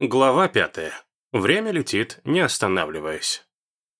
Глава пятая. Время летит, не останавливаясь.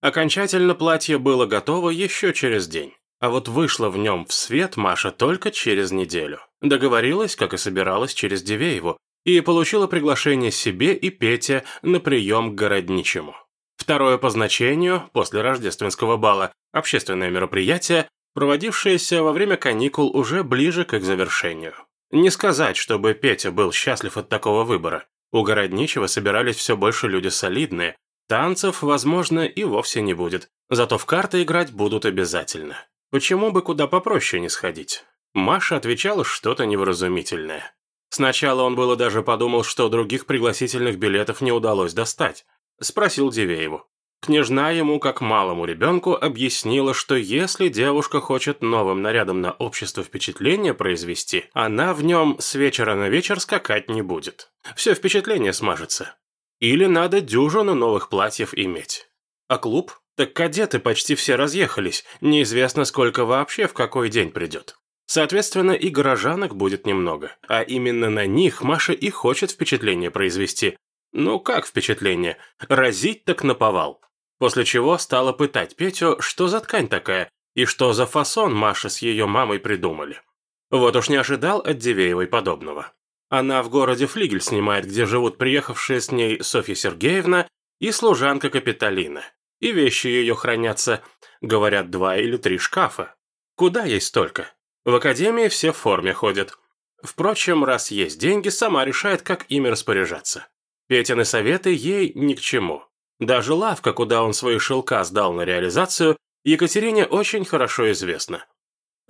Окончательно платье было готово еще через день. А вот вышла в нем в свет Маша только через неделю. Договорилась, как и собиралась, через Дивееву, и получила приглашение себе и Пете на прием к городничему. Второе по значению, после рождественского бала, общественное мероприятие, проводившееся во время каникул уже ближе к их завершению. Не сказать, чтобы Петя был счастлив от такого выбора. У городничего собирались все больше люди солидные. Танцев, возможно, и вовсе не будет. Зато в карты играть будут обязательно. Почему бы куда попроще не сходить? Маша отвечала что-то невразумительное. Сначала он было даже подумал, что других пригласительных билетов не удалось достать. Спросил Дивееву. Княжна ему, как малому ребенку, объяснила, что если девушка хочет новым нарядом на общество впечатление произвести, она в нем с вечера на вечер скакать не будет. Все впечатление смажется. Или надо дюжину новых платьев иметь. А клуб? Так кадеты почти все разъехались, неизвестно сколько вообще в какой день придет. Соответственно, и горожанок будет немного. А именно на них Маша и хочет впечатление произвести. Ну как впечатление? Разить так наповал. После чего стала пытать Петю, что за ткань такая, и что за фасон Маша с ее мамой придумали. Вот уж не ожидал от Дивеевой подобного. Она в городе Флигель снимает, где живут приехавшие с ней Софья Сергеевна и служанка Капитолина. И вещи ее хранятся, говорят, два или три шкафа. Куда ей столько? В академии все в форме ходят. Впрочем, раз есть деньги, сама решает, как ими распоряжаться. Петины советы ей ни к чему. Даже лавка, куда он свои шелка сдал на реализацию, Екатерине очень хорошо известна.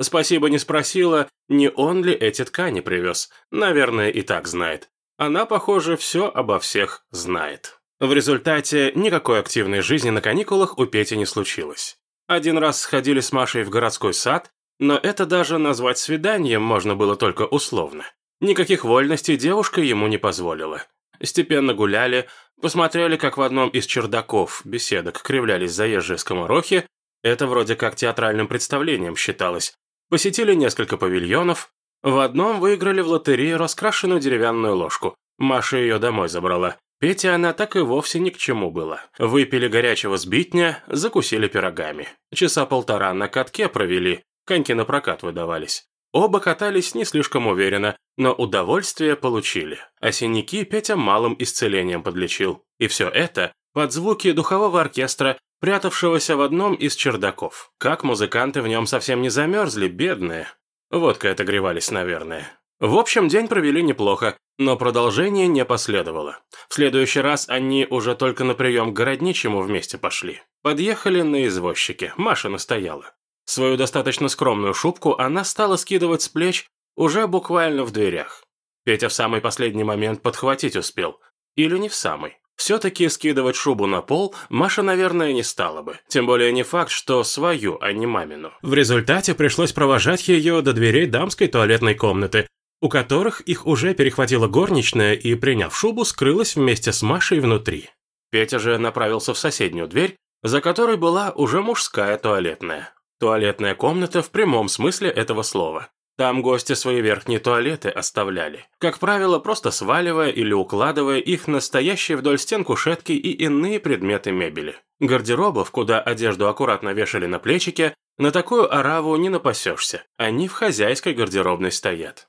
Спасибо не спросила, не он ли эти ткани привез. Наверное, и так знает. Она, похоже, все обо всех знает. В результате никакой активной жизни на каникулах у Пети не случилось. Один раз сходили с Машей в городской сад, но это даже назвать свиданием можно было только условно. Никаких вольностей девушка ему не позволила. Степенно гуляли, посмотрели, как в одном из чердаков беседок кривлялись заезжие скоморохи, это вроде как театральным представлением считалось. Посетили несколько павильонов, в одном выиграли в лотерее раскрашенную деревянную ложку. Маша ее домой забрала. Пете она так и вовсе ни к чему была. Выпили горячего сбитня, закусили пирогами. Часа полтора на катке провели, коньки на прокат выдавались. Оба катались не слишком уверенно, но удовольствие получили. А синяки Петя малым исцелением подлечил. И все это под звуки духового оркестра, прятавшегося в одном из чердаков. Как музыканты в нем совсем не замерзли, бедные. Водкой отогревались, наверное. В общем, день провели неплохо, но продолжение не последовало. В следующий раз они уже только на прием к городничему вместе пошли. Подъехали на извозчике, Маша настояла. Свою достаточно скромную шубку она стала скидывать с плеч уже буквально в дверях. Петя в самый последний момент подхватить успел. Или не в самый. Все-таки скидывать шубу на пол Маша, наверное, не стала бы. Тем более не факт, что свою, а не мамину. В результате пришлось провожать ее до дверей дамской туалетной комнаты, у которых их уже перехватила горничная и, приняв шубу, скрылась вместе с Машей внутри. Петя же направился в соседнюю дверь, за которой была уже мужская туалетная. Туалетная комната в прямом смысле этого слова. Там гости свои верхние туалеты оставляли. Как правило, просто сваливая или укладывая их на стоящие вдоль стен кушетки и иные предметы мебели. Гардеробов, куда одежду аккуратно вешали на плечики, на такую ораву не напасешься. Они в хозяйской гардеробной стоят.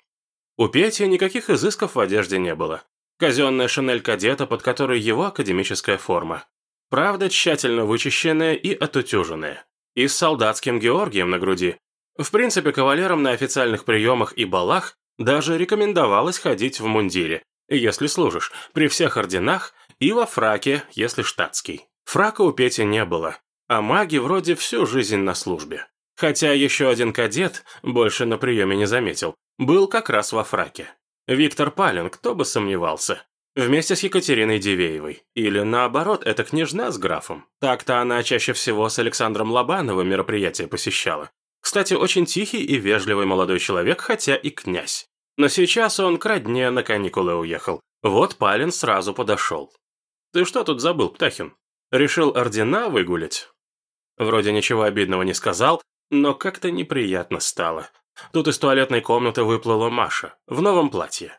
У Пети никаких изысков в одежде не было. Казенная шинель кадета, под которой его академическая форма. Правда, тщательно вычищенная и отутюженная и с солдатским Георгием на груди. В принципе, кавалерам на официальных приемах и балах даже рекомендовалось ходить в мундире, если служишь, при всех орденах и во фраке, если штатский. Фрака у Пети не было, а маги вроде всю жизнь на службе. Хотя еще один кадет, больше на приеме не заметил, был как раз во фраке. Виктор Палин, кто бы сомневался. Вместе с Екатериной Дивеевой. Или наоборот, это княжна с графом. Так-то она чаще всего с Александром Лобановым мероприятия посещала. Кстати, очень тихий и вежливый молодой человек, хотя и князь. Но сейчас он к родне на каникулы уехал. Вот Палин сразу подошел. «Ты что тут забыл, Птахин? Решил ордена выгулять?» Вроде ничего обидного не сказал, но как-то неприятно стало. Тут из туалетной комнаты выплыла Маша, в новом платье.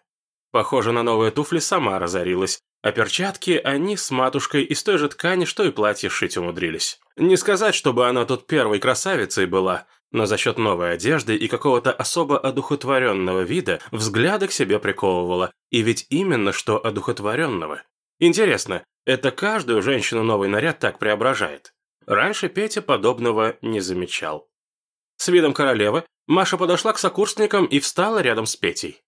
Похоже, на новые туфли сама разорилась. А перчатки они с матушкой из той же ткани, что и платье шить умудрились. Не сказать, чтобы она тут первой красавицей была, но за счет новой одежды и какого-то особо одухотворенного вида взгляды к себе приковывала. И ведь именно что одухотворенного. Интересно, это каждую женщину новый наряд так преображает? Раньше Петя подобного не замечал. С видом королевы Маша подошла к сокурсникам и встала рядом с Петей.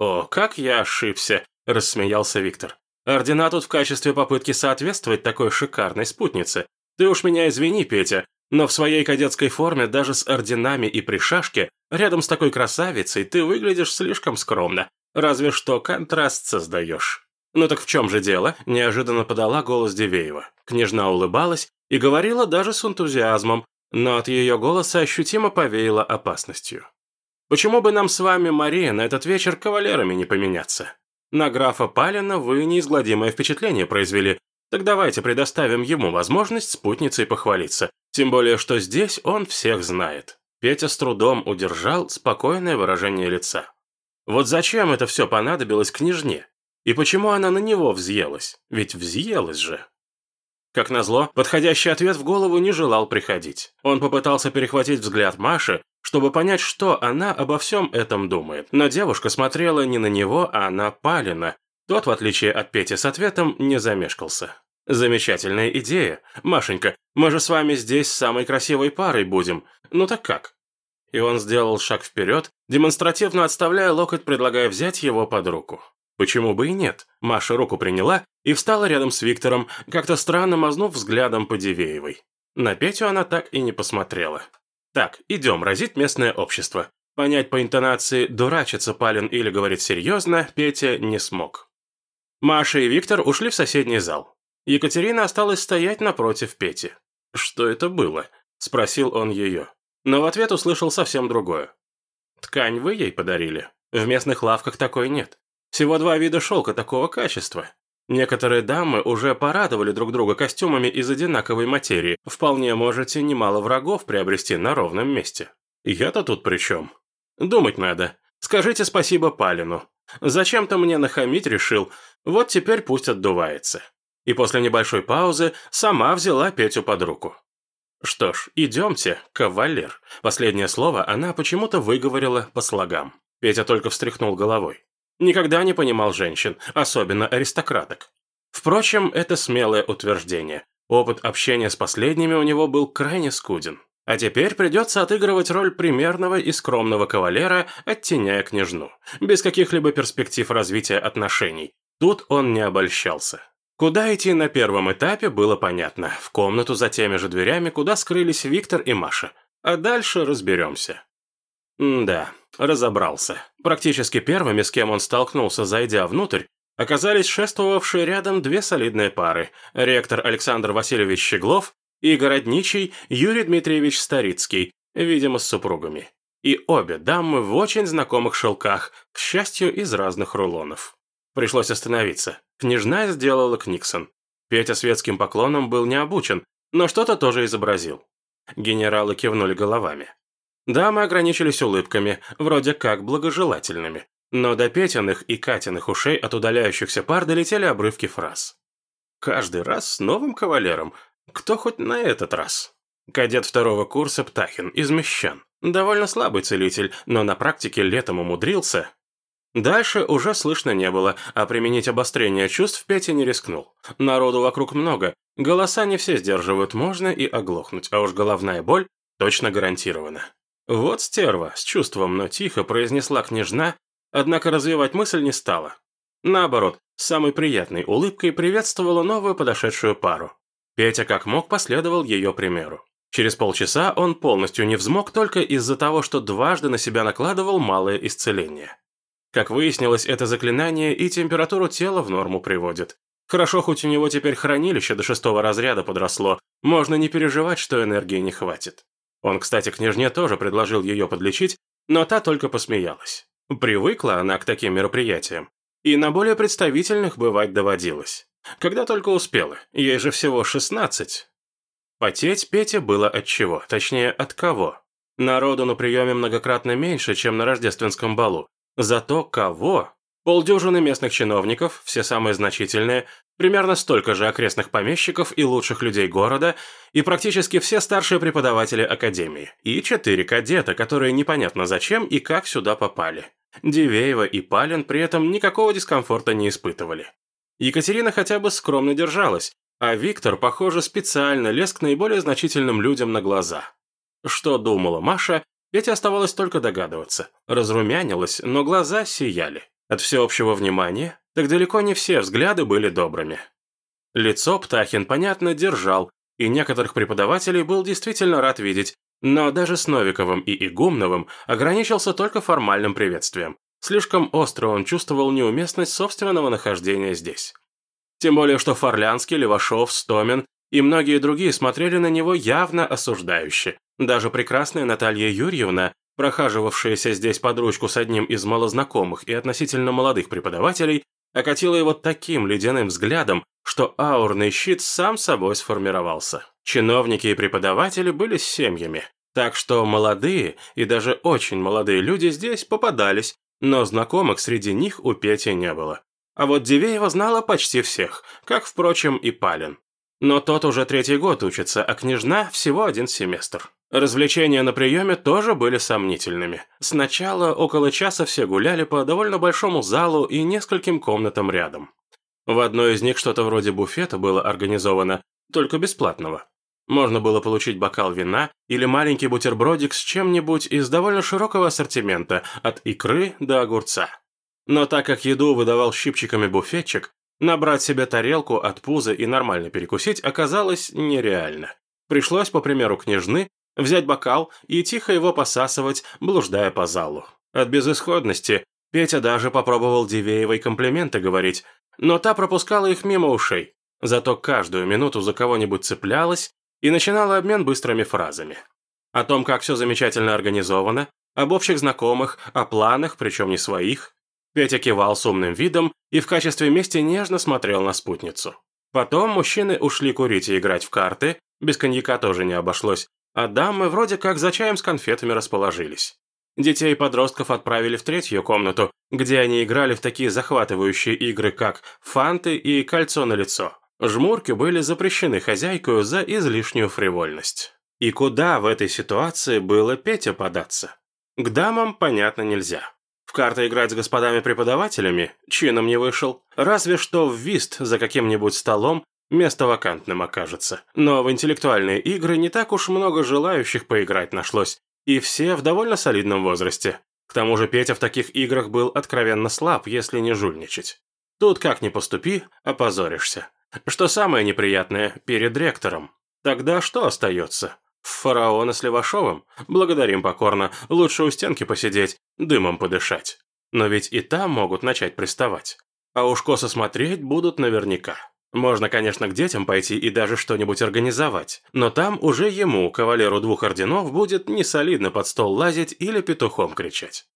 «О, как я ошибся!» – рассмеялся Виктор. «Ордена тут в качестве попытки соответствовать такой шикарной спутнице. Ты уж меня извини, Петя, но в своей кадетской форме даже с орденами и при шашке, рядом с такой красавицей, ты выглядишь слишком скромно. Разве что контраст создаешь». «Ну так в чем же дело?» – неожиданно подала голос Дивеева. Княжна улыбалась и говорила даже с энтузиазмом, но от ее голоса ощутимо повеяло опасностью. «Почему бы нам с вами, Мария, на этот вечер кавалерами не поменяться? На графа Палина вы неизгладимое впечатление произвели, так давайте предоставим ему возможность спутницей похвалиться, тем более, что здесь он всех знает». Петя с трудом удержал спокойное выражение лица. Вот зачем это все понадобилось княжне? И почему она на него взъелась? Ведь взъелась же. Как назло, подходящий ответ в голову не желал приходить. Он попытался перехватить взгляд Маши, чтобы понять, что она обо всем этом думает. Но девушка смотрела не на него, а на Палина. Тот, в отличие от Пети с ответом, не замешкался. «Замечательная идея. Машенька, мы же с вами здесь самой красивой парой будем. Ну так как?» И он сделал шаг вперед, демонстративно отставляя локоть, предлагая взять его под руку. Почему бы и нет? Маша руку приняла и встала рядом с Виктором, как-то странно мазнув взглядом по Дивеевой. На Петю она так и не посмотрела. Так, идем разить местное общество. Понять по интонации, дурачится Палин или говорит серьезно, Петя не смог. Маша и Виктор ушли в соседний зал. Екатерина осталась стоять напротив Пети. «Что это было?» – спросил он ее. Но в ответ услышал совсем другое. «Ткань вы ей подарили. В местных лавках такой нет. Всего два вида шелка такого качества. Некоторые дамы уже порадовали друг друга костюмами из одинаковой материи. Вполне можете немало врагов приобрести на ровном месте. Я-то тут при чем? Думать надо. Скажите спасибо Палину. Зачем-то мне нахамить решил. Вот теперь пусть отдувается. И после небольшой паузы сама взяла Петю под руку. Что ж, идемте, кавалер. Последнее слово она почему-то выговорила по слогам. Петя только встряхнул головой. Никогда не понимал женщин, особенно аристократок. Впрочем, это смелое утверждение. Опыт общения с последними у него был крайне скуден. А теперь придется отыгрывать роль примерного и скромного кавалера, оттеняя княжну, без каких-либо перспектив развития отношений. Тут он не обольщался. Куда идти на первом этапе, было понятно. В комнату за теми же дверями, куда скрылись Виктор и Маша. А дальше разберемся. М да, разобрался. Практически первыми, с кем он столкнулся, зайдя внутрь, оказались шествовавшие рядом две солидные пары – ректор Александр Васильевич Щеглов и городничий Юрий Дмитриевич Старицкий, видимо, с супругами. И обе дамы в очень знакомых шелках, к счастью, из разных рулонов. Пришлось остановиться. Княжна сделала Книксон. Петя светским поклоном был не обучен, но что-то тоже изобразил. Генералы кивнули головами. Дамы ограничились улыбками, вроде как благожелательными. Но до Петиных и Катиных ушей от удаляющихся пар долетели обрывки фраз. «Каждый раз с новым кавалером. Кто хоть на этот раз?» Кадет второго курса Птахин, из Мещан. Довольно слабый целитель, но на практике летом умудрился. Дальше уже слышно не было, а применить обострение чувств Петя не рискнул. Народу вокруг много, голоса не все сдерживают, можно и оглохнуть, а уж головная боль точно гарантирована. «Вот стерва», с чувством, но тихо произнесла княжна, однако развивать мысль не стала. Наоборот, с самой приятной улыбкой приветствовала новую подошедшую пару. Петя как мог последовал ее примеру. Через полчаса он полностью не взмок только из-за того, что дважды на себя накладывал малое исцеление. Как выяснилось, это заклинание и температуру тела в норму приводит. Хорошо, хоть у него теперь хранилище до шестого разряда подросло, можно не переживать, что энергии не хватит. Он, кстати, княжне тоже предложил ее подлечить, но та только посмеялась. Привыкла она к таким мероприятиям. И на более представительных бывать доводилось. Когда только успела, ей же всего 16. Потеть Пете было от чего, точнее, от кого. Народу на приеме многократно меньше, чем на рождественском балу. Зато кого? Полдюжины местных чиновников, все самые значительные, примерно столько же окрестных помещиков и лучших людей города, и практически все старшие преподаватели академии, и четыре кадета, которые непонятно зачем и как сюда попали. Дивеева и Палин при этом никакого дискомфорта не испытывали. Екатерина хотя бы скромно держалась, а Виктор, похоже, специально лез к наиболее значительным людям на глаза. Что думала Маша, Петя оставалось только догадываться. Разрумянилась, но глаза сияли. От всеобщего внимания, так далеко не все взгляды были добрыми. Лицо Птахин, понятно, держал, и некоторых преподавателей был действительно рад видеть, но даже с Новиковым и Игумновым ограничился только формальным приветствием. Слишком остро он чувствовал неуместность собственного нахождения здесь. Тем более, что Форлянский, Левашов, Стомин и многие другие смотрели на него явно осуждающе. Даже прекрасная Наталья Юрьевна, прохаживавшаяся здесь под ручку с одним из малознакомых и относительно молодых преподавателей, окатила его таким ледяным взглядом, что аурный щит сам собой сформировался. Чиновники и преподаватели были с семьями, так что молодые и даже очень молодые люди здесь попадались, но знакомых среди них у Пети не было. А вот Дивеева знала почти всех, как, впрочем, и Палин. Но тот уже третий год учится, а княжна всего один семестр. Развлечения на приеме тоже были сомнительными. Сначала около часа все гуляли по довольно большому залу и нескольким комнатам рядом. В одной из них что-то вроде буфета было организовано, только бесплатного. Можно было получить бокал вина или маленький бутербродик с чем-нибудь из довольно широкого ассортимента, от икры до огурца. Но так как еду выдавал щипчиками буфетчик, набрать себе тарелку от пуза и нормально перекусить оказалось нереально. Пришлось, по примеру княжны, взять бокал и тихо его посасывать, блуждая по залу. От безысходности Петя даже попробовал Дивеевой комплименты говорить, но та пропускала их мимо ушей. Зато каждую минуту за кого-нибудь цеплялась и начинала обмен быстрыми фразами. О том, как все замечательно организовано, об общих знакомых, о планах, причем не своих, Петя кивал с умным видом и в качестве мести нежно смотрел на спутницу. Потом мужчины ушли курить и играть в карты, без коньяка тоже не обошлось, а дамы вроде как за чаем с конфетами расположились. Детей и подростков отправили в третью комнату, где они играли в такие захватывающие игры, как фанты и кольцо на лицо. Жмурки были запрещены хозяйкою за излишнюю фривольность. И куда в этой ситуации было Петя податься? К дамам, понятно, нельзя. В карты играть с господами-преподавателями чином не вышел. Разве что в вист за каким-нибудь столом место вакантным окажется. Но в интеллектуальные игры не так уж много желающих поиграть нашлось. И все в довольно солидном возрасте. К тому же Петя в таких играх был откровенно слаб, если не жульничать. Тут как ни поступи, опозоришься. Что самое неприятное, перед ректором. Тогда что остается? Фараона с Левашовым? Благодарим покорно. Лучше у стенки посидеть, дымом подышать. Но ведь и там могут начать приставать. А уж косо смотреть будут наверняка. Можно, конечно, к детям пойти и даже что-нибудь организовать, но там уже ему, кавалеру двух орденов, будет не солидно под стол лазить или петухом кричать.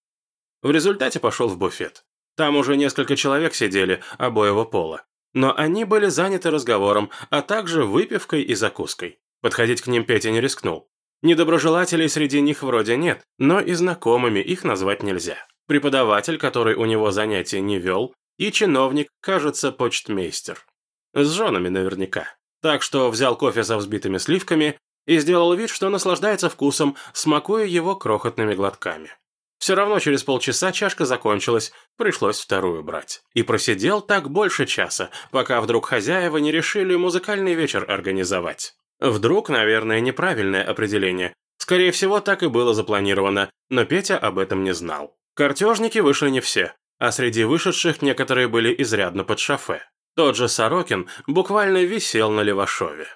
В результате пошел в буфет. Там уже несколько человек сидели, обоего пола. Но они были заняты разговором, а также выпивкой и закуской. Подходить к ним Петя не рискнул. Недоброжелателей среди них вроде нет, но и знакомыми их назвать нельзя. Преподаватель, который у него занятия не вел, и чиновник, кажется, почтмейстер. С женами наверняка. Так что взял кофе со взбитыми сливками и сделал вид, что наслаждается вкусом, смакуя его крохотными глотками. Все равно через полчаса чашка закончилась, пришлось вторую брать. И просидел так больше часа, пока вдруг хозяева не решили музыкальный вечер организовать. Вдруг, наверное, неправильное определение. Скорее всего, так и было запланировано, но Петя об этом не знал. Картежники вышли не все, а среди вышедших некоторые были изрядно под шофе. Тот же Сорокин буквально висел на Левашове.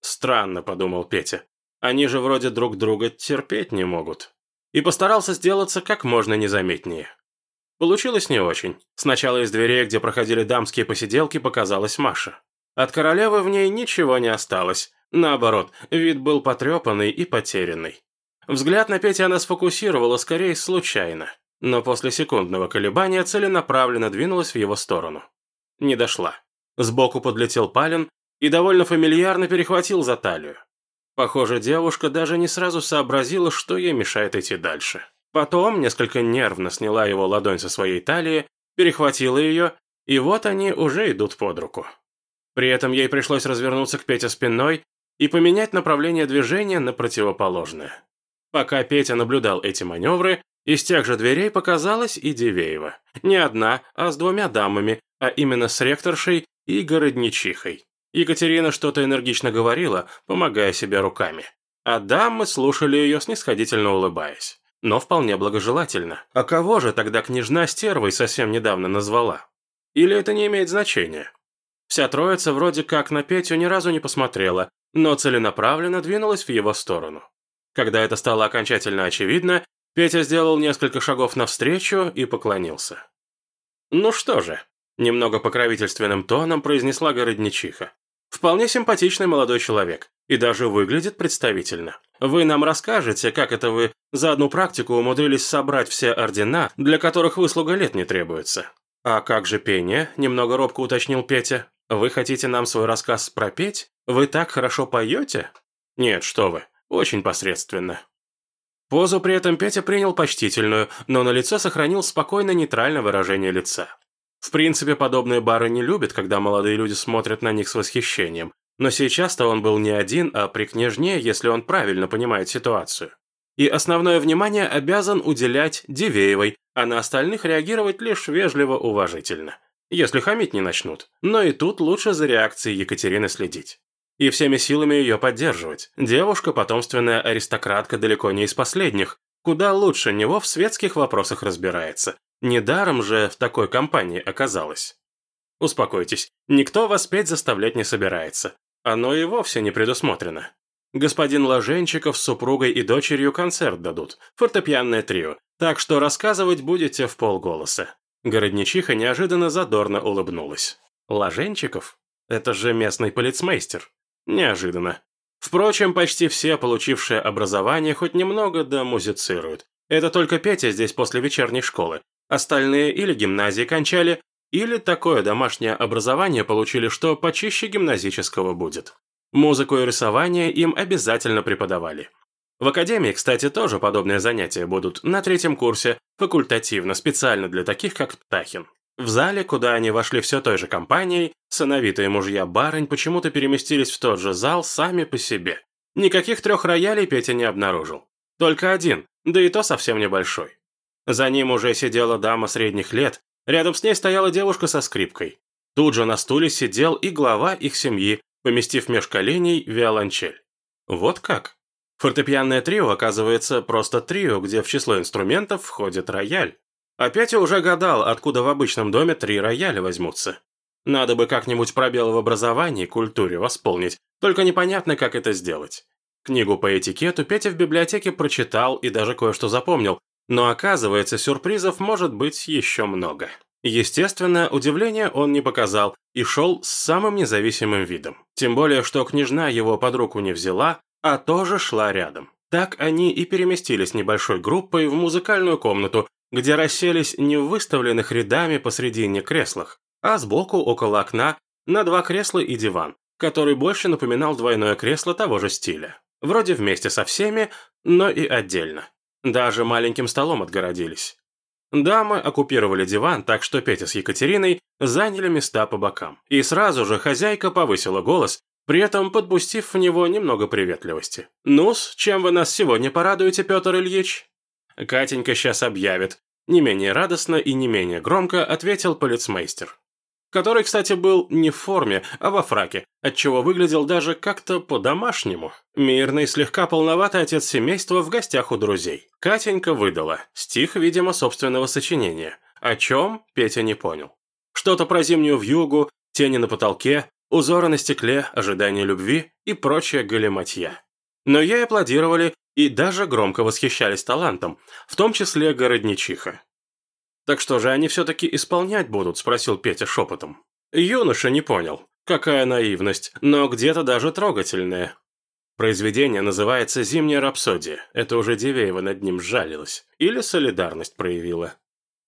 «Странно», — подумал Петя. «Они же вроде друг друга терпеть не могут». И постарался сделаться как можно незаметнее. Получилось не очень. Сначала из дверей, где проходили дамские посиделки, показалась Маша. От королевы в ней ничего не осталось, Наоборот, вид был потрепанный и потерянный. Взгляд на Петя она сфокусировала скорее случайно, но после секундного колебания целенаправленно двинулась в его сторону. Не дошла. Сбоку подлетел Палин и довольно фамильярно перехватил за талию. Похоже, девушка даже не сразу сообразила, что ей мешает идти дальше. Потом несколько нервно сняла его ладонь со своей талии перехватила ее, и вот они уже идут под руку. При этом ей пришлось развернуться к Пете спиной и поменять направление движения на противоположное. Пока Петя наблюдал эти маневры, из тех же дверей показалась и Дивеева. Не одна, а с двумя дамами, а именно с ректоршей и городничихой. Екатерина что-то энергично говорила, помогая себе руками. А дамы слушали ее, снисходительно улыбаясь. Но вполне благожелательно. А кого же тогда княжна стервой совсем недавно назвала? Или это не имеет значения? Вся троица вроде как на Петю ни разу не посмотрела, но целенаправленно двинулась в его сторону. Когда это стало окончательно очевидно, Петя сделал несколько шагов навстречу и поклонился. «Ну что же», – немного покровительственным тоном произнесла городничиха. «Вполне симпатичный молодой человек, и даже выглядит представительно. Вы нам расскажете, как это вы за одну практику умудрились собрать все ордена, для которых выслуга лет не требуется?» «А как же пение?» – немного робко уточнил Петя. «Вы хотите нам свой рассказ пропеть? Вы так хорошо поете?» «Нет, что вы, очень посредственно». Позу при этом Петя принял почтительную, но на лицо сохранил спокойно нейтральное выражение лица. В принципе, подобные бары не любят, когда молодые люди смотрят на них с восхищением. Но сейчас-то он был не один, а при княжне, если он правильно понимает ситуацию. И основное внимание обязан уделять Дивеевой, а на остальных реагировать лишь вежливо-уважительно. Если хамить не начнут. Но и тут лучше за реакцией Екатерины следить и всеми силами ее поддерживать. Девушка – потомственная аристократка далеко не из последних, куда лучше него в светских вопросах разбирается. Недаром же в такой компании оказалась. Успокойтесь, никто вас петь заставлять не собирается. Оно и вовсе не предусмотрено. Господин Ложенчиков с супругой и дочерью концерт дадут, фортепианное трио, так что рассказывать будете в полголоса. Городничиха неожиданно задорно улыбнулась. Ложенчиков? Это же местный полицмейстер. Неожиданно. Впрочем, почти все, получившие образование, хоть немного да музицируют. Это только Петя здесь после вечерней школы. Остальные или гимназии кончали, или такое домашнее образование получили, что почище гимназического будет. Музыку и рисование им обязательно преподавали. В академии, кстати, тоже подобные занятия будут на третьем курсе, факультативно, специально для таких, как Птахин. В зале, куда они вошли все той же компанией, сыновитые мужья барынь почему-то переместились в тот же зал сами по себе. Никаких трех роялей Петя не обнаружил. Только один, да и то совсем небольшой. За ним уже сидела дама средних лет, рядом с ней стояла девушка со скрипкой. Тут же на стуле сидел и глава их семьи, поместив меж коленей виолончель. Вот как? Фортепианное трио, оказывается, просто трио, где в число инструментов входит рояль. А Петя уже гадал, откуда в обычном доме три рояля возьмутся. Надо бы как-нибудь пробел в образовании культуре восполнить, только непонятно, как это сделать. Книгу по этикету Петя в библиотеке прочитал и даже кое-что запомнил, но оказывается, сюрпризов может быть еще много. Естественно, удивления он не показал и шел с самым независимым видом. Тем более, что княжна его под руку не взяла, а тоже шла рядом. Так они и переместились небольшой группой в музыкальную комнату, где расселись не в выставленных рядами посредине креслах, а сбоку около окна на два кресла и диван, который больше напоминал двойное кресло того же стиля. Вроде вместе со всеми, но и отдельно. Даже маленьким столом отгородились. Дамы оккупировали диван, так что Петя с Екатериной заняли места по бокам. И сразу же хозяйка повысила голос, при этом подпустив в него немного приветливости. «Ну-с, чем вы нас сегодня порадуете, Петр Ильич?» Катенька сейчас объявит. Не менее радостно и не менее громко ответил полицмейстер. Который, кстати, был не в форме, а во фраке, отчего выглядел даже как-то по-домашнему. Мирный, слегка полноватый отец семейства в гостях у друзей. Катенька выдала. Стих, видимо, собственного сочинения. О чем, Петя не понял. Что-то про зимнюю вьюгу, тени на потолке, узоры на стекле, ожидание любви и прочая галиматья. Но ей аплодировали и даже громко восхищались талантом, в том числе городничиха. «Так что же они все-таки исполнять будут?» – спросил Петя шепотом. Юноша не понял. Какая наивность, но где-то даже трогательная. Произведение называется «Зимняя рапсодия». Это уже Дивеева над ним сжалилась. Или солидарность проявила.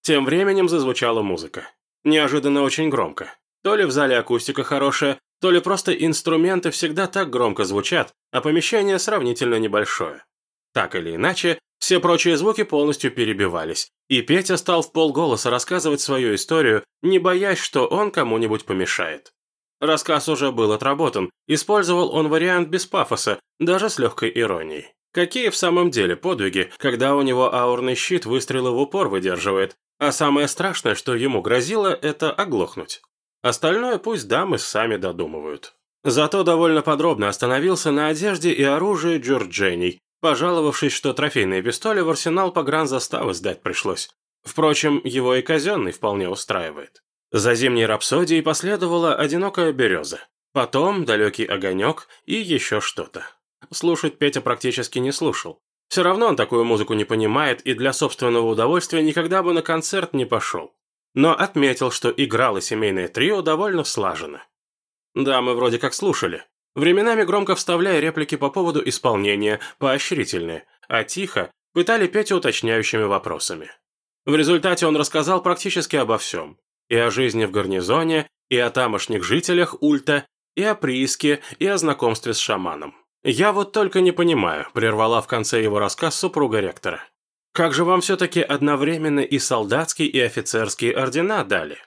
Тем временем зазвучала музыка. Неожиданно очень громко. То ли в зале акустика хорошая, то ли просто инструменты всегда так громко звучат, а помещение сравнительно небольшое. Так или иначе, Все прочие звуки полностью перебивались, и Петя стал в полголоса рассказывать свою историю, не боясь, что он кому-нибудь помешает. Рассказ уже был отработан, использовал он вариант без пафоса, даже с легкой иронией. Какие в самом деле подвиги, когда у него аурный щит выстрелы в упор выдерживает, а самое страшное, что ему грозило, это оглохнуть. Остальное пусть дамы сами додумывают. Зато довольно подробно остановился на одежде и оружии Джорджений, пожаловавшись, что трофейные пистоли в арсенал погранзаставы сдать пришлось. Впрочем, его и казенный вполне устраивает. За зимней рапсодией последовала одинокая береза. Потом далекий огонек и еще что-то. Слушать Петя практически не слушал. Все равно он такую музыку не понимает и для собственного удовольствия никогда бы на концерт не пошел. Но отметил, что играло семейное трио довольно слаженно. Да, мы вроде как слушали. Временами громко вставляя реплики по поводу исполнения, поощрительные, а тихо пытали Петю уточняющими вопросами. В результате он рассказал практически обо всем. И о жизни в гарнизоне, и о тамошних жителях Ульта, и о прииске, и о знакомстве с шаманом. «Я вот только не понимаю», – прервала в конце его рассказ супруга ректора. «Как же вам все-таки одновременно и солдатские, и офицерские ордена дали?»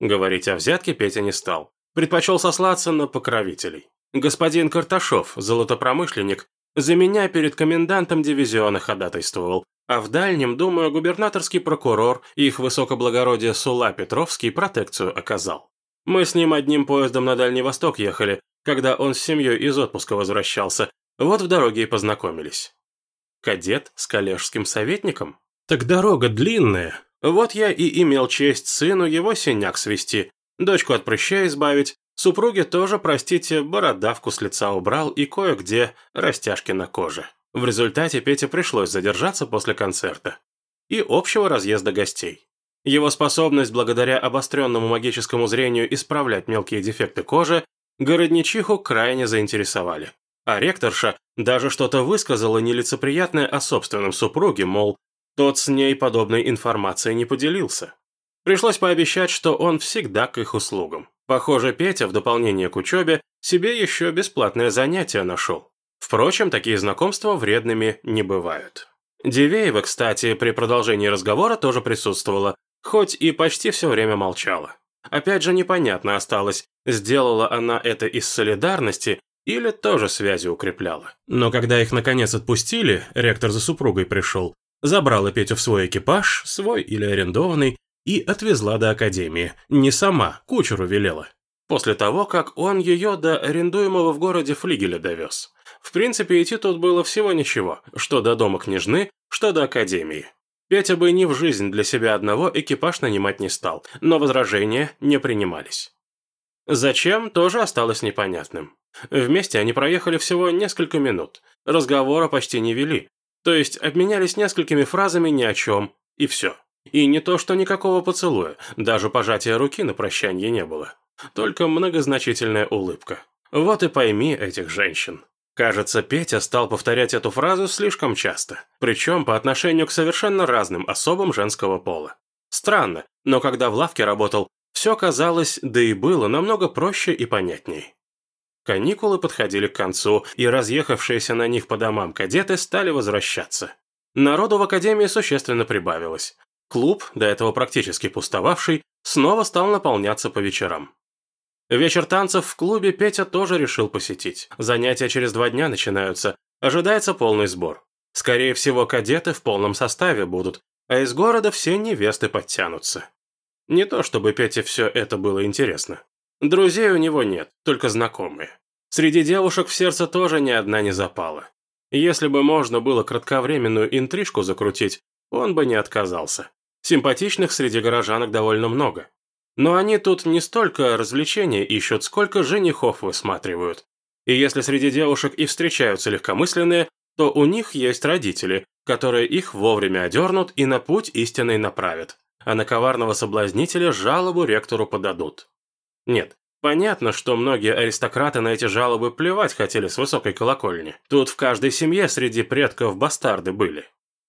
Говорить о взятке Петя не стал. Предпочел сослаться на покровителей. Господин Карташов, золотопромышленник, за меня перед комендантом дивизиона ходатайствовал, а в дальнем, думаю, губернаторский прокурор и их высокоблагородие Сула Петровский протекцию оказал. Мы с ним одним поездом на Дальний Восток ехали, когда он с семьей из отпуска возвращался. Вот в дороге и познакомились. Кадет с коллежским советником? Так дорога длинная. Вот я и имел честь сыну его синяк свести, дочку от прыща избавить, супруге тоже, простите, бородавку с лица убрал и кое-где растяжки на коже. В результате Пете пришлось задержаться после концерта. И общего разъезда гостей. Его способность благодаря обостренному магическому зрению исправлять мелкие дефекты кожи городничиху крайне заинтересовали. А ректорша даже что-то высказала нелицеприятное о собственном супруге, мол, тот с ней подобной информацией не поделился. Пришлось пообещать, что он всегда к их услугам. Похоже, Петя в дополнение к учебе себе еще бесплатное занятие нашел. Впрочем, такие знакомства вредными не бывают. Дивеева, кстати, при продолжении разговора тоже присутствовала, хоть и почти все время молчала. Опять же непонятно осталось, сделала она это из солидарности или тоже связи укрепляла. Но когда их наконец отпустили, ректор за супругой пришел, забрала Петю в свой экипаж, свой или арендованный, и отвезла до академии. Не сама, кучеру велела. После того, как он ее до арендуемого в городе флигеля довез. В принципе, идти тут было всего ничего, что до дома княжны, что до академии. Петя бы ни в жизнь для себя одного экипаж нанимать не стал, но возражения не принимались. Зачем, тоже осталось непонятным. Вместе они проехали всего несколько минут, разговора почти не вели, то есть обменялись несколькими фразами ни о чем, и все. И не то, что никакого поцелуя, даже пожатия руки на прощанье не было. Только многозначительная улыбка. Вот и пойми этих женщин. Кажется, Петя стал повторять эту фразу слишком часто, причем по отношению к совершенно разным особам женского пола. Странно, но когда в лавке работал, все казалось, да и было намного проще и понятней. Каникулы подходили к концу, и разъехавшиеся на них по домам кадеты стали возвращаться. Народу в академии существенно прибавилось. Клуб, до этого практически пустовавший, снова стал наполняться по вечерам. Вечер танцев в клубе Петя тоже решил посетить. Занятия через два дня начинаются. Ожидается полный сбор. Скорее всего, кадеты в полном составе будут, а из города все невесты подтянутся. Не то чтобы Пете все это было интересно. Друзей у него нет, только знакомые. Среди девушек в сердце тоже ни одна не запала. Если бы можно было кратковременную интрижку закрутить, он бы не отказался. Симпатичных среди горожанок довольно много. Но они тут не столько развлечения ищут, сколько женихов высматривают. И если среди девушек и встречаются легкомысленные, то у них есть родители, которые их вовремя одернут и на путь истинный направят, а на коварного соблазнителя жалобу ректору подадут. Нет, понятно, что многие аристократы на эти жалобы плевать хотели с высокой колокольни. Тут в каждой семье среди предков бастарды были.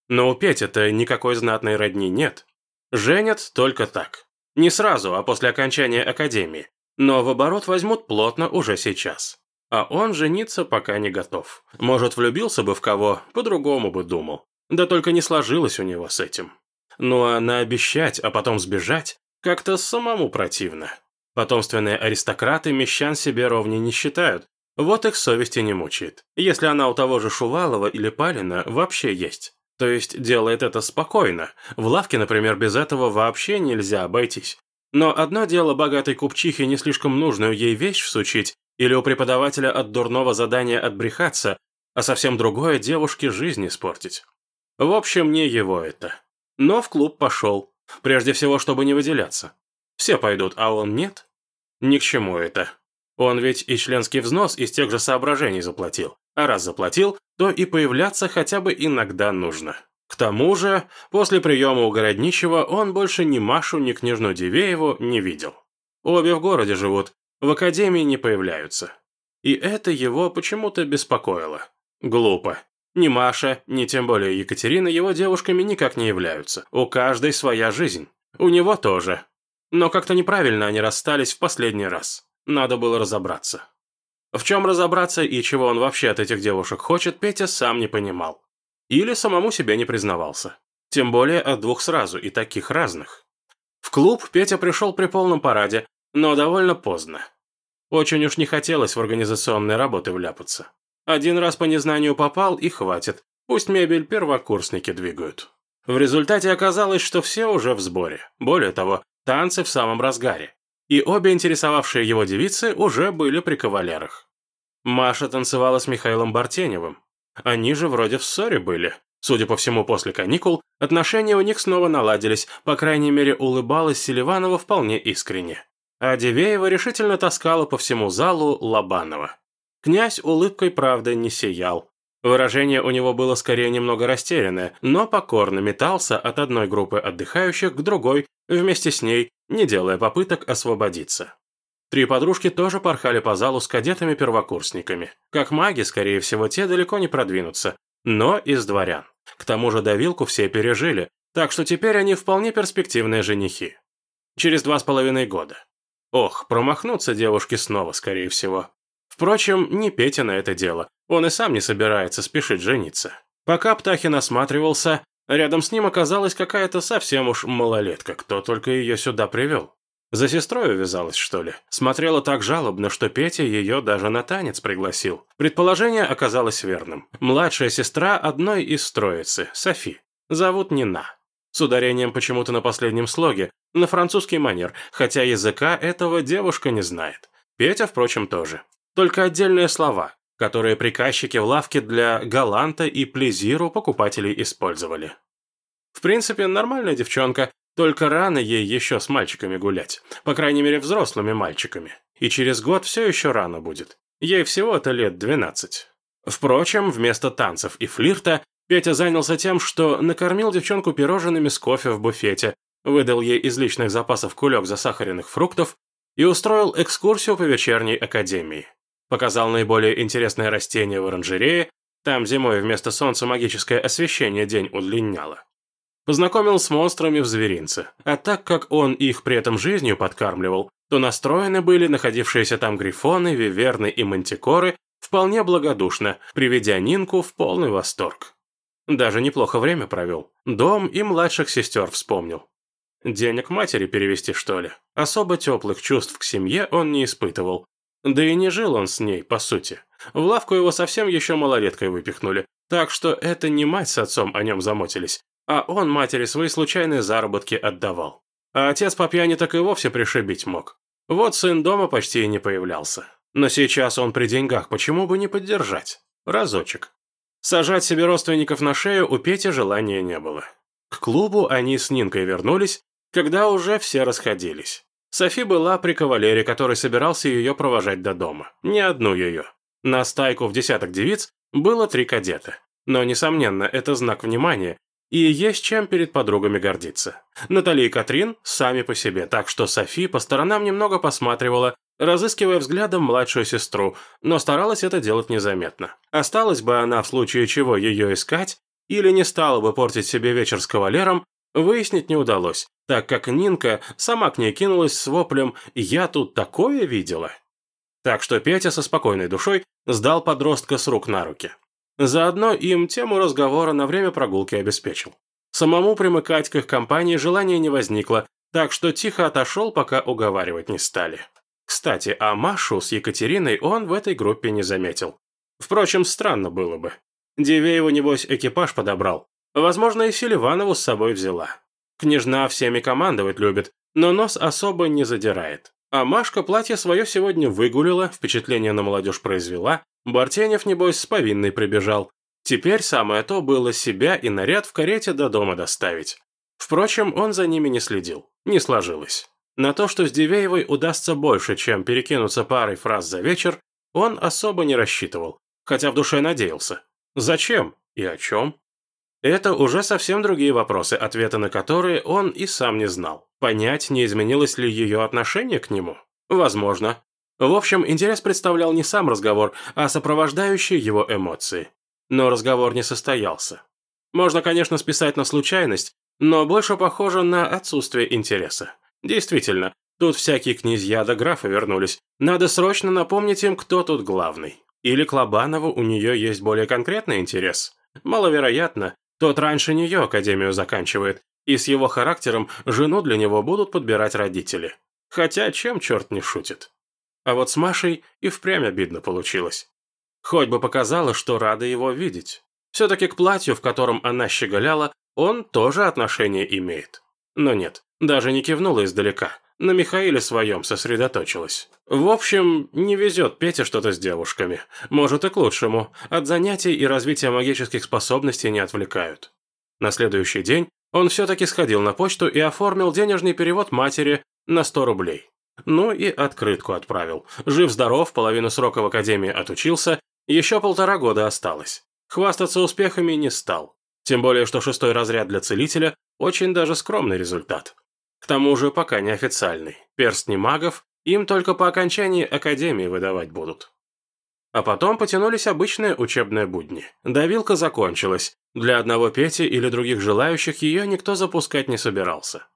Но у Пети-то никакой знатной родни нет. Женят только так. Не сразу, а после окончания академии. Но в оборот возьмут плотно уже сейчас. А он жениться пока не готов. Может, влюбился бы в кого, по-другому бы думал. Да только не сложилось у него с этим. Ну а наобещать, а потом сбежать, как-то самому противно. Потомственные аристократы мещан себе ровней не считают, вот их совести не мучает. Если она у того же Шувалова или Палина вообще есть. То есть делает это спокойно. В лавке, например, без этого вообще нельзя обойтись. Но одно дело богатой купчихе не слишком нужную ей вещь всучить, или у преподавателя от дурного задания отбрехаться, а совсем другое девушке жизнь испортить. В общем, не его это. Но в клуб пошел. Прежде всего, чтобы не выделяться. Все пойдут, а он нет? Ни к чему это. Он ведь и членский взнос из тех же соображений заплатил. А раз заплатил, то и появляться хотя бы иногда нужно. К тому же, после приема у Городничего он больше ни Машу, ни княжну Дивееву не видел. Обе в городе живут, в академии не появляются. И это его почему-то беспокоило. Глупо. Ни Маша, ни тем более Екатерина его девушками никак не являются. У каждой своя жизнь. У него тоже. Но как-то неправильно они расстались в последний раз. Надо было разобраться. В чем разобраться и чего он вообще от этих девушек хочет, Петя сам не понимал. Или самому себе не признавался. Тем более от двух сразу и таких разных. В клуб Петя пришел при полном параде, но довольно поздно. Очень уж не хотелось в организационные работы вляпаться. Один раз по незнанию попал и хватит. Пусть мебель первокурсники двигают. В результате оказалось, что все уже в сборе. Более того, танцы в самом разгаре. И обе интересовавшие его девицы уже были при кавалерах. Маша танцевала с Михаилом Бартеневым. Они же вроде в ссоре были. Судя по всему, после каникул отношения у них снова наладились, по крайней мере, улыбалась Селиванова вполне искренне. А Дивеева решительно таскала по всему залу Лобанова. Князь улыбкой, правда, не сиял. Выражение у него было скорее немного растерянное, но покорно метался от одной группы отдыхающих к другой, вместе с ней, не делая попыток освободиться. Три подружки тоже порхали по залу с кадетами-первокурсниками. Как маги, скорее всего, те далеко не продвинутся, но из дворян. К тому же давилку все пережили, так что теперь они вполне перспективные женихи. Через два с половиной года. Ох, промахнутся девушки снова, скорее всего. Впрочем, не Петя на это дело. Он и сам не собирается спешить жениться. Пока Птахин осматривался, рядом с ним оказалась какая-то совсем уж малолетка, кто только ее сюда привел. За сестрой увязалась, что ли? Смотрела так жалобно, что Петя ее даже на танец пригласил. Предположение оказалось верным. Младшая сестра одной из троицы, Софи. Зовут Нина. С ударением почему-то на последнем слоге, на французский манер, хотя языка этого девушка не знает. Петя, впрочем, тоже. Только отдельные слова, которые приказчики в лавке для галанта и плезиру покупателей использовали. В принципе, нормальная девчонка, только рано ей еще с мальчиками гулять. По крайней мере, взрослыми мальчиками. И через год все еще рано будет. Ей всего-то лет 12. Впрочем, вместо танцев и флирта, Петя занялся тем, что накормил девчонку пирожными с кофе в буфете, выдал ей из личных запасов кулек засахаренных фруктов и устроил экскурсию по вечерней академии показал наиболее интересное растение в оранжерее, там зимой вместо солнца магическое освещение день удлиняло. Познакомил с монстрами в зверинце, а так как он их при этом жизнью подкармливал, то настроены были находившиеся там грифоны, виверны и мантикоры вполне благодушно, приведя Нинку в полный восторг. Даже неплохо время провел. Дом и младших сестер вспомнил. Денег матери перевести, что ли? Особо теплых чувств к семье он не испытывал, да и не жил он с ней, по сути. В лавку его совсем еще малолеткой выпихнули, так что это не мать с отцом о нем замотились, а он матери свои случайные заработки отдавал. А отец по пьяни так и вовсе пришибить мог. Вот сын дома почти и не появлялся. Но сейчас он при деньгах, почему бы не поддержать? Разочек. Сажать себе родственников на шею у Пети желания не было. К клубу они с Нинкой вернулись, когда уже все расходились. Софи была при кавалере, который собирался ее провожать до дома. Не одну ее. На стайку в десяток девиц было три кадета. Но, несомненно, это знак внимания, и есть чем перед подругами гордиться. Натали и Катрин сами по себе, так что Софи по сторонам немного посматривала, разыскивая взглядом младшую сестру, но старалась это делать незаметно. Осталась бы она в случае чего ее искать, или не стала бы портить себе вечер с кавалером, выяснить не удалось, так как Нинка сама к ней кинулась с воплем «Я тут такое видела!». Так что Петя со спокойной душой сдал подростка с рук на руки. Заодно им тему разговора на время прогулки обеспечил. Самому примыкать к их компании желания не возникло, так что тихо отошел, пока уговаривать не стали. Кстати, а Машу с Екатериной он в этой группе не заметил. Впрочем, странно было бы. Дивееву, небось, экипаж подобрал. Возможно, и Селиванову с собой взяла. Княжна всеми командовать любит, но нос особо не задирает. А Машка платье свое сегодня выгулила, впечатление на молодежь произвела, Бартенев, небось, с повинной прибежал. Теперь самое то было себя и наряд в карете до дома доставить. Впрочем, он за ними не следил. Не сложилось. На то, что с Дивеевой удастся больше, чем перекинуться парой фраз за вечер, он особо не рассчитывал, хотя в душе надеялся. Зачем и о чем? Это уже совсем другие вопросы, ответы на которые он и сам не знал. Понять, не изменилось ли ее отношение к нему? Возможно. В общем, интерес представлял не сам разговор, а сопровождающие его эмоции. Но разговор не состоялся. Можно, конечно, списать на случайность, но больше похоже на отсутствие интереса. Действительно, тут всякие князья да графы вернулись. Надо срочно напомнить им, кто тут главный. Или к Лобанову у нее есть более конкретный интерес. Маловероятно, тот раньше нее академию заканчивает, и с его характером жену для него будут подбирать родители. Хотя чем черт не шутит. А вот с Машей и впрямь обидно получилось. Хоть бы показала, что рада его видеть. Все-таки к платью, в котором она щеголяла, он тоже отношение имеет. Но нет, даже не кивнула издалека. На Михаиле своем сосредоточилась. В общем, не везет Пете что-то с девушками. Может и к лучшему. От занятий и развития магических способностей не отвлекают. На следующий день он все-таки сходил на почту и оформил денежный перевод матери на 100 рублей. Ну и открытку отправил. Жив-здоров, половину срока в академии отучился, еще полтора года осталось. Хвастаться успехами не стал. Тем более, что шестой разряд для целителя – очень даже скромный результат. К тому же пока неофициальный. Перстни магов им только по окончании академии выдавать будут. А потом потянулись обычные учебные будни. Давилка закончилась. Для одного Пети или других желающих ее никто запускать не собирался.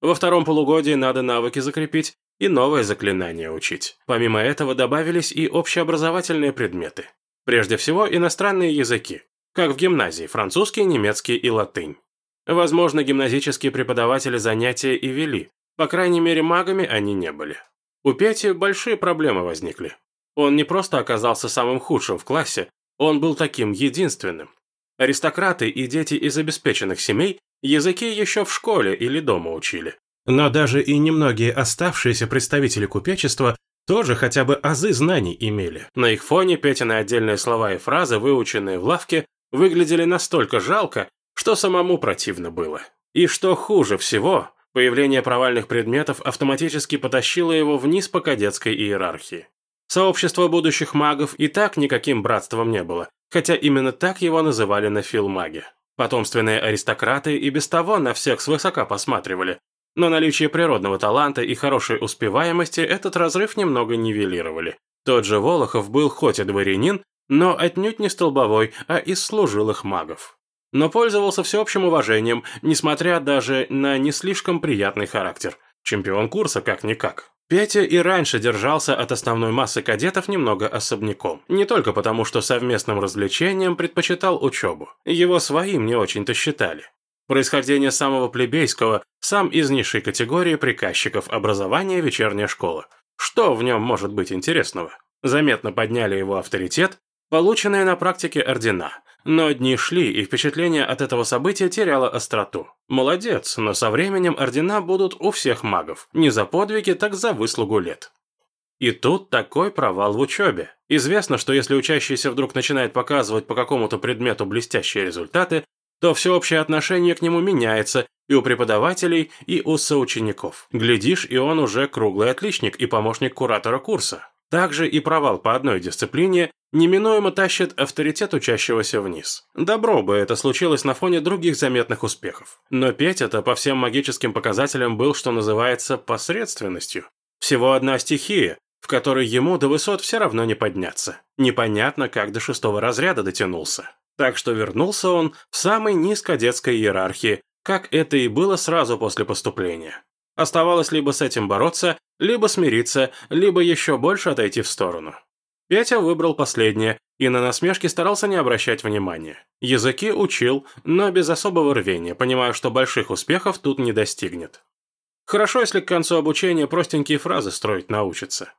Во втором полугодии надо навыки закрепить и новое заклинание учить. Помимо этого добавились и общеобразовательные предметы. Прежде всего, иностранные языки. Как в гимназии, французский, немецкий и латынь. Возможно, гимназические преподаватели занятия и вели. По крайней мере, магами они не были. У Пети большие проблемы возникли. Он не просто оказался самым худшим в классе, он был таким единственным. Аристократы и дети из обеспеченных семей языки еще в школе или дома учили. Но даже и немногие оставшиеся представители купечества тоже хотя бы азы знаний имели. На их фоне Петины отдельные слова и фразы, выученные в лавке, выглядели настолько жалко, что самому противно было. И что хуже всего, появление провальных предметов автоматически потащило его вниз по кадетской иерархии. Сообщество будущих магов и так никаким братством не было, хотя именно так его называли на филмаге. Потомственные аристократы и без того на всех свысока посматривали, но наличие природного таланта и хорошей успеваемости этот разрыв немного нивелировали. Тот же Волохов был хоть и дворянин, но отнюдь не столбовой, а из служилых магов но пользовался всеобщим уважением, несмотря даже на не слишком приятный характер. Чемпион курса как-никак. Петя и раньше держался от основной массы кадетов немного особняком. Не только потому, что совместным развлечением предпочитал учебу. Его своим не очень-то считали. Происхождение самого плебейского, сам из низшей категории приказчиков образования вечерняя школа. Что в нем может быть интересного? Заметно подняли его авторитет, полученные на практике ордена – но дни шли, и впечатление от этого события теряло остроту. Молодец, но со временем ордена будут у всех магов. Не за подвиги, так за выслугу лет. И тут такой провал в учебе. Известно, что если учащийся вдруг начинает показывать по какому-то предмету блестящие результаты, то всеобщее отношение к нему меняется и у преподавателей, и у соучеников. Глядишь, и он уже круглый отличник и помощник куратора курса. Также и провал по одной дисциплине неминуемо тащит авторитет учащегося вниз. Добро бы это случилось на фоне других заметных успехов. Но Петя-то по всем магическим показателям был, что называется, посредственностью. Всего одна стихия, в которой ему до высот все равно не подняться. Непонятно, как до шестого разряда дотянулся. Так что вернулся он в самой низкодетской иерархии, как это и было сразу после поступления. Оставалось либо с этим бороться, либо смириться, либо еще больше отойти в сторону. Петя выбрал последнее и на насмешки старался не обращать внимания. Языки учил, но без особого рвения, понимая, что больших успехов тут не достигнет. Хорошо, если к концу обучения простенькие фразы строить научится.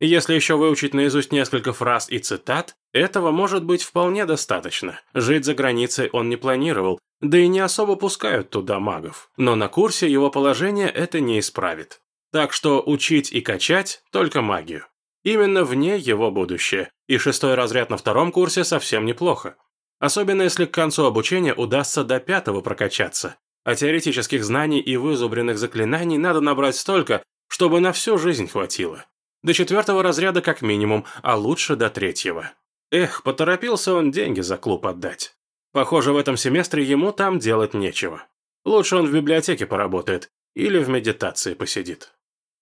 Если еще выучить наизусть несколько фраз и цитат, этого может быть вполне достаточно. Жить за границей он не планировал, да и не особо пускают туда магов. Но на курсе его положение это не исправит. Так что учить и качать только магию. Именно в ней его будущее, и шестой разряд на втором курсе совсем неплохо. Особенно если к концу обучения удастся до пятого прокачаться. А теоретических знаний и вызубренных заклинаний надо набрать столько, чтобы на всю жизнь хватило. До четвертого разряда как минимум, а лучше до третьего. Эх, поторопился он деньги за клуб отдать. Похоже, в этом семестре ему там делать нечего. Лучше он в библиотеке поработает или в медитации посидит.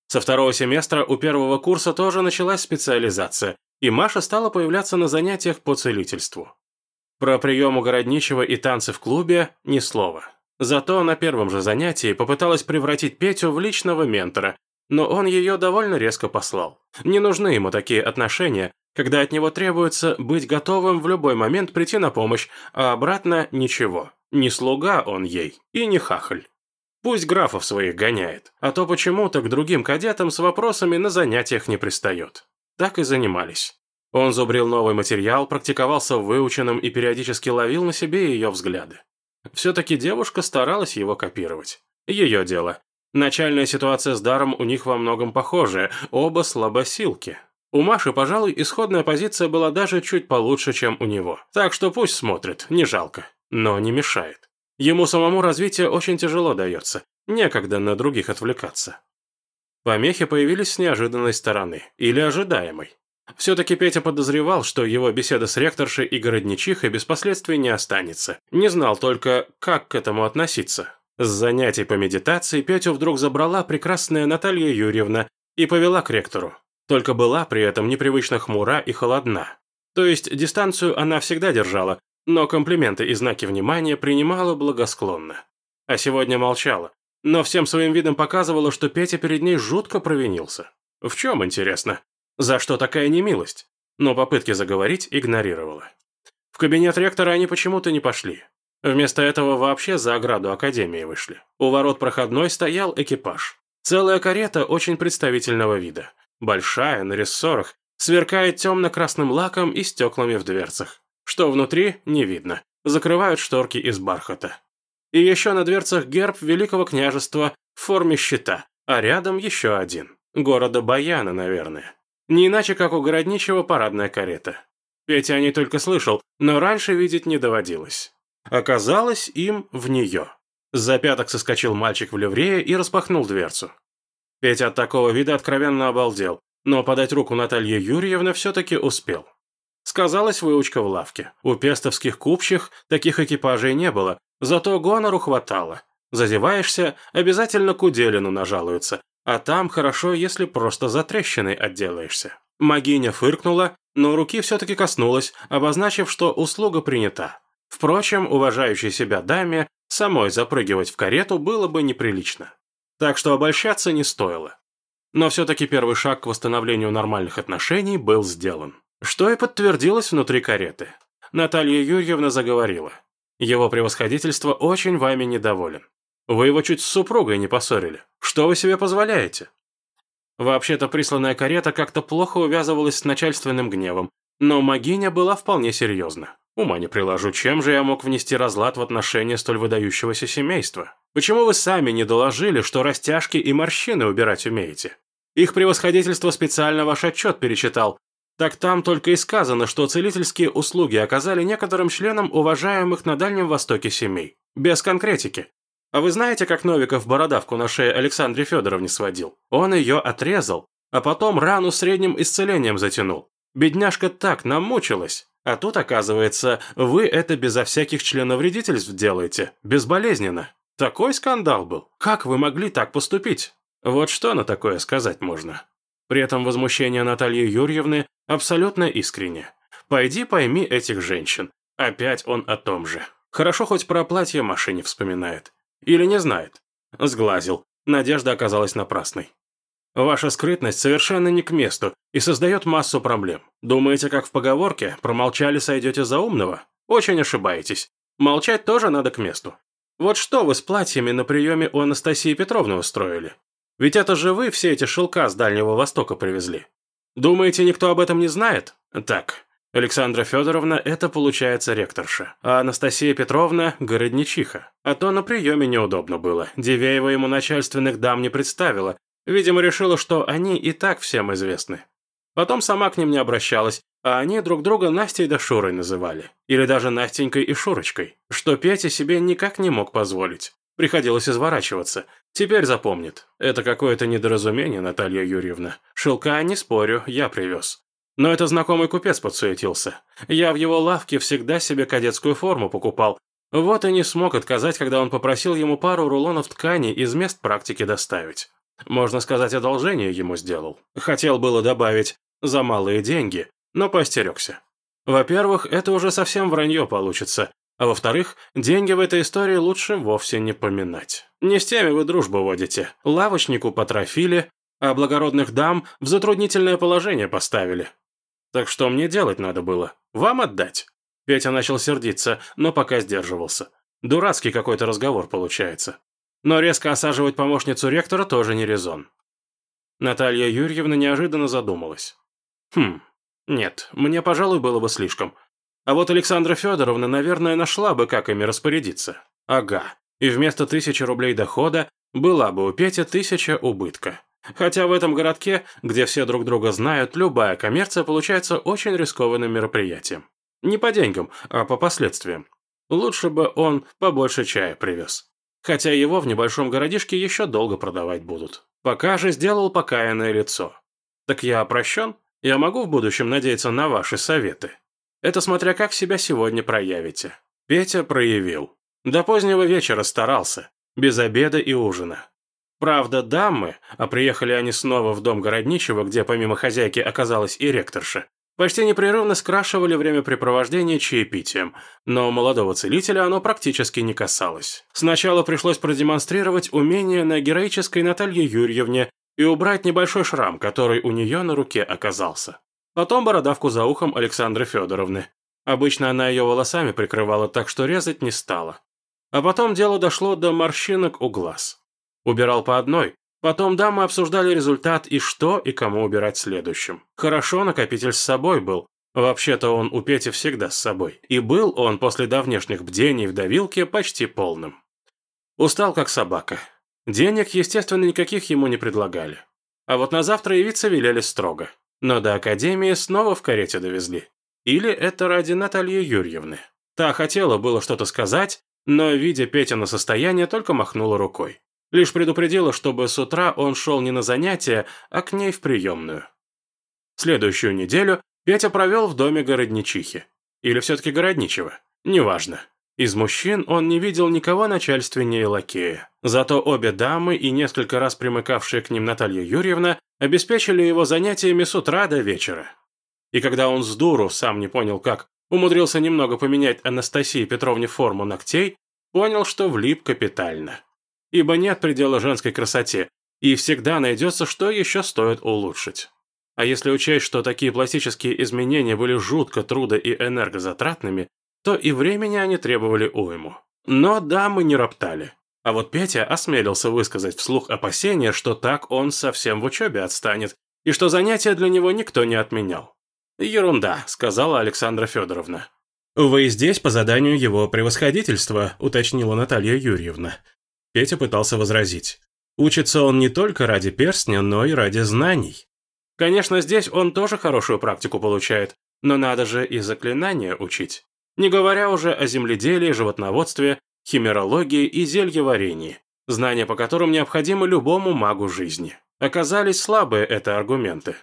Со второго семестра у первого курса тоже началась специализация, и Маша стала появляться на занятиях по целительству. Про прием у городничего и танцы в клубе ни слова. Зато на первом же занятии попыталась превратить Петю в личного ментора но он ее довольно резко послал. Не нужны ему такие отношения, когда от него требуется быть готовым в любой момент прийти на помощь, а обратно ничего. Не слуга он ей и не хахаль. Пусть графов своих гоняет, а то почему-то к другим кадетам с вопросами на занятиях не пристает. Так и занимались. Он зубрил новый материал, практиковался в выученном и периодически ловил на себе ее взгляды. Все-таки девушка старалась его копировать. Ее дело. Начальная ситуация с даром у них во многом похожая, оба слабосилки. У Маши, пожалуй, исходная позиция была даже чуть получше, чем у него. Так что пусть смотрит, не жалко. Но не мешает. Ему самому развитие очень тяжело дается. Некогда на других отвлекаться. Помехи появились с неожиданной стороны. Или ожидаемой. Все-таки Петя подозревал, что его беседа с ректоршей и городничихой без последствий не останется. Не знал только, как к этому относиться. С занятий по медитации Петю вдруг забрала прекрасная Наталья Юрьевна и повела к ректору. Только была при этом непривычно хмура и холодна. То есть дистанцию она всегда держала, но комплименты и знаки внимания принимала благосклонно. А сегодня молчала, но всем своим видом показывала, что Петя перед ней жутко провинился. В чем, интересно? За что такая немилость? Но попытки заговорить игнорировала. В кабинет ректора они почему-то не пошли. Вместо этого вообще за ограду Академии вышли. У ворот проходной стоял экипаж. Целая карета очень представительного вида. Большая, на рессорах, сверкает темно-красным лаком и стеклами в дверцах. Что внутри, не видно. Закрывают шторки из бархата. И еще на дверцах герб Великого княжества в форме щита, а рядом еще один. Города Баяна, наверное. Не иначе, как у городничего парадная карета. Петя о ней только слышал, но раньше видеть не доводилось. Оказалось им в нее. За пяток соскочил мальчик в ливрее и распахнул дверцу. Петя от такого вида откровенно обалдел, но подать руку Наталье Юрьевне все-таки успел. Сказалась выучка в лавке. У пестовских купчих таких экипажей не было, зато гонору хватало. Зазеваешься, обязательно к Уделину нажалуются, а там хорошо, если просто за трещиной отделаешься. Магиня фыркнула, но руки все-таки коснулась, обозначив, что услуга принята. Впрочем, уважающей себя даме самой запрыгивать в карету было бы неприлично. Так что обольщаться не стоило. Но все-таки первый шаг к восстановлению нормальных отношений был сделан. Что и подтвердилось внутри кареты. Наталья Юрьевна заговорила. Его превосходительство очень вами недоволен. Вы его чуть с супругой не поссорили. Что вы себе позволяете? Вообще-то присланная карета как-то плохо увязывалась с начальственным гневом, но Магиня была вполне серьезна. Ума не приложу, чем же я мог внести разлад в отношения столь выдающегося семейства? Почему вы сами не доложили, что растяжки и морщины убирать умеете? Их превосходительство специально ваш отчет перечитал. Так там только и сказано, что целительские услуги оказали некоторым членам уважаемых на Дальнем Востоке семей. Без конкретики. А вы знаете, как Новиков бородавку на шее Александре Федоровне сводил? Он ее отрезал, а потом рану средним исцелением затянул. Бедняжка так намучилась. А тут, оказывается, вы это безо всяких членовредительств делаете, безболезненно. Такой скандал был. Как вы могли так поступить? Вот что на такое сказать можно. При этом возмущение Натальи Юрьевны абсолютно искренне. Пойди пойми этих женщин. Опять он о том же. Хорошо хоть про платье Маши не вспоминает. Или не знает. Сглазил. Надежда оказалась напрасной. Ваша скрытность совершенно не к месту и создает массу проблем. Думаете, как в поговорке, промолчали, сойдете за умного? Очень ошибаетесь. Молчать тоже надо к месту. Вот что вы с платьями на приеме у Анастасии Петровны устроили? Ведь это же вы все эти шелка с Дальнего Востока привезли. Думаете, никто об этом не знает? Так, Александра Федоровна – это, получается, ректорша, а Анастасия Петровна – городничиха. А то на приеме неудобно было. Дивеева ему начальственных дам не представила. Видимо, решила, что они и так всем известны. Потом сама к ним не обращалась, а они друг друга Настей да Шурой называли. Или даже Настенькой и Шурочкой, что Петя себе никак не мог позволить. Приходилось изворачиваться. Теперь запомнит. Это какое-то недоразумение, Наталья Юрьевна. Шелка, не спорю, я привез. Но это знакомый купец подсуетился. Я в его лавке всегда себе кадетскую форму покупал. Вот и не смог отказать, когда он попросил ему пару рулонов ткани из мест практики доставить. Можно сказать, одолжение ему сделал. Хотел было добавить «за малые деньги», но постерегся. Во-первых, это уже совсем вранье получится, а во-вторых, деньги в этой истории лучше вовсе не поминать. Не с теми вы дружбу водите. Лавочнику потрофили, а благородных дам в затруднительное положение поставили. Так что мне делать надо было? Вам отдать?» Петя начал сердиться, но пока сдерживался. Дурацкий какой-то разговор получается. Но резко осаживать помощницу ректора тоже не резон. Наталья Юрьевна неожиданно задумалась. «Хм, нет, мне, пожалуй, было бы слишком. А вот Александра Федоровна, наверное, нашла бы, как ими распорядиться. Ага, и вместо тысячи рублей дохода была бы у Пети тысяча убытка. Хотя в этом городке, где все друг друга знают, любая коммерция получается очень рискованным мероприятием. Не по деньгам, а по последствиям. Лучше бы он побольше чая привез. Хотя его в небольшом городишке еще долго продавать будут. Пока же сделал покаянное лицо. Так я прощен? Я могу в будущем надеяться на ваши советы? Это смотря как себя сегодня проявите. Петя проявил. До позднего вечера старался. Без обеда и ужина. Правда, дамы, а приехали они снова в дом городничего, где помимо хозяйки оказалась и ректорша, почти непрерывно скрашивали времяпрепровождение чаепитием, но молодого целителя оно практически не касалось. Сначала пришлось продемонстрировать умение на героической Наталье Юрьевне и убрать небольшой шрам, который у нее на руке оказался. Потом бородавку за ухом Александры Федоровны. Обычно она ее волосами прикрывала так, что резать не стала. А потом дело дошло до морщинок у глаз. Убирал по одной. Потом дамы обсуждали результат и что и кому убирать следующим. Хорошо накопитель с собой был. Вообще-то он у Пети всегда с собой. И был он после давнешних бдений в давилке почти полным. Устал как собака. Денег, естественно, никаких ему не предлагали. А вот на завтра явиться велели строго. Но до академии снова в карете довезли. Или это ради Натальи Юрьевны. Та хотела было что-то сказать, но, видя Петина состояние, только махнула рукой. Лишь предупредила, чтобы с утра он шел не на занятия, а к ней в приемную. Следующую неделю Петя провел в доме городничихи. Или все-таки городничего. Неважно. Из мужчин он не видел никого начальственнее лакея. Зато обе дамы и несколько раз примыкавшая к ним Наталья Юрьевна обеспечили его занятиями с утра до вечера. И когда он с дуру, сам не понял как, умудрился немного поменять Анастасии Петровне форму ногтей, понял, что влип капитально ибо нет предела женской красоте, и всегда найдется, что еще стоит улучшить. А если учесть, что такие пластические изменения были жутко трудо- и энергозатратными, то и времени они требовали уйму. Но дамы не роптали. А вот Петя осмелился высказать вслух опасения, что так он совсем в учебе отстанет, и что занятия для него никто не отменял. «Ерунда», — сказала Александра Федоровна. «Вы здесь по заданию его превосходительства», — уточнила Наталья Юрьевна. Петя пытался возразить. Учится он не только ради перстня, но и ради знаний. Конечно, здесь он тоже хорошую практику получает, но надо же и заклинания учить. Не говоря уже о земледелии, животноводстве, химерологии и зельеварении, знания по которым необходимы любому магу жизни. Оказались слабые это аргументы.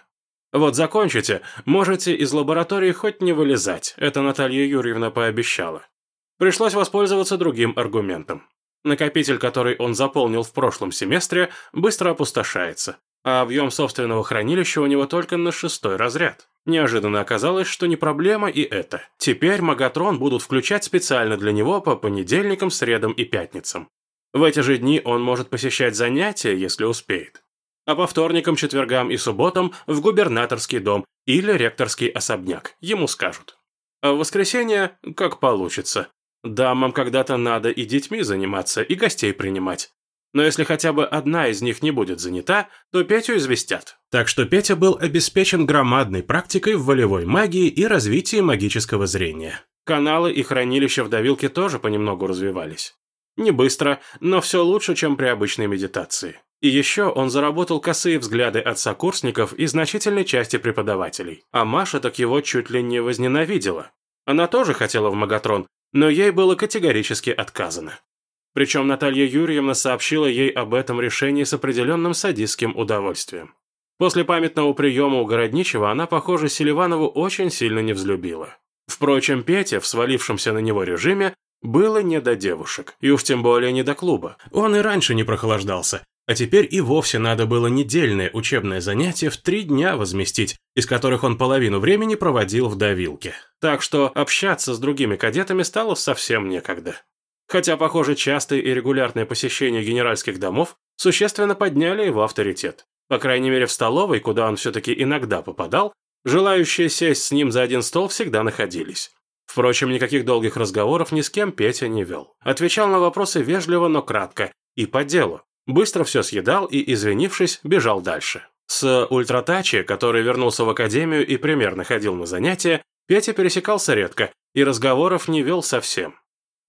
Вот закончите, можете из лаборатории хоть не вылезать, это Наталья Юрьевна пообещала. Пришлось воспользоваться другим аргументом. Накопитель, который он заполнил в прошлом семестре, быстро опустошается, а объем собственного хранилища у него только на шестой разряд. Неожиданно оказалось, что не проблема и это. Теперь Магатрон будут включать специально для него по понедельникам, средам и пятницам. В эти же дни он может посещать занятия, если успеет. а по вторникам, четвергам и субботам в губернаторский дом или ректорский особняк, ему скажут. А в воскресенье как получится. Дамам когда-то надо и детьми заниматься, и гостей принимать. Но если хотя бы одна из них не будет занята, то Петю известят. Так что Петя был обеспечен громадной практикой в волевой магии и развитии магического зрения. Каналы и хранилища в давилке тоже понемногу развивались. Не быстро, но все лучше, чем при обычной медитации. И еще он заработал косые взгляды от сокурсников и значительной части преподавателей. А Маша так его чуть ли не возненавидела. Она тоже хотела в Магатрон, но ей было категорически отказано. Причем Наталья Юрьевна сообщила ей об этом решении с определенным садистским удовольствием. После памятного приема у Городничего она, похоже, Селиванову очень сильно не взлюбила. Впрочем, Петя в свалившемся на него режиме было не до девушек, и уж тем более не до клуба. Он и раньше не прохлаждался, а теперь и вовсе надо было недельное учебное занятие в три дня возместить, из которых он половину времени проводил в давилке. Так что общаться с другими кадетами стало совсем некогда. Хотя, похоже, частые и регулярные посещения генеральских домов существенно подняли его авторитет. По крайней мере, в столовой, куда он все-таки иногда попадал, желающие сесть с ним за один стол всегда находились. Впрочем, никаких долгих разговоров ни с кем Петя не вел. Отвечал на вопросы вежливо, но кратко, и по делу. Быстро все съедал и, извинившись, бежал дальше. С ультратачи, который вернулся в академию и примерно ходил на занятия, Петя пересекался редко и разговоров не вел совсем.